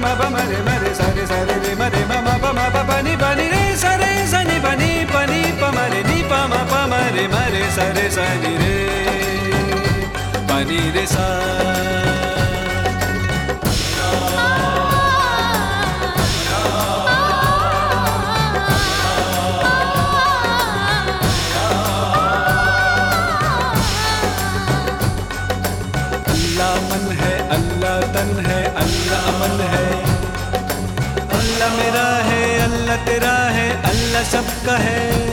ma ba ma re ma re sa re sa re re ma re ma ma ba ma ba ba ni ba ni re sa re sa ni ba ni pa ni pa ma re ni pa ma pa ma re ma re sa re sa ni re pa ni re sa अल्लाह मन है अल्लाह तन है अल्लाह अमन है तेरा है अल्लाह सबका है।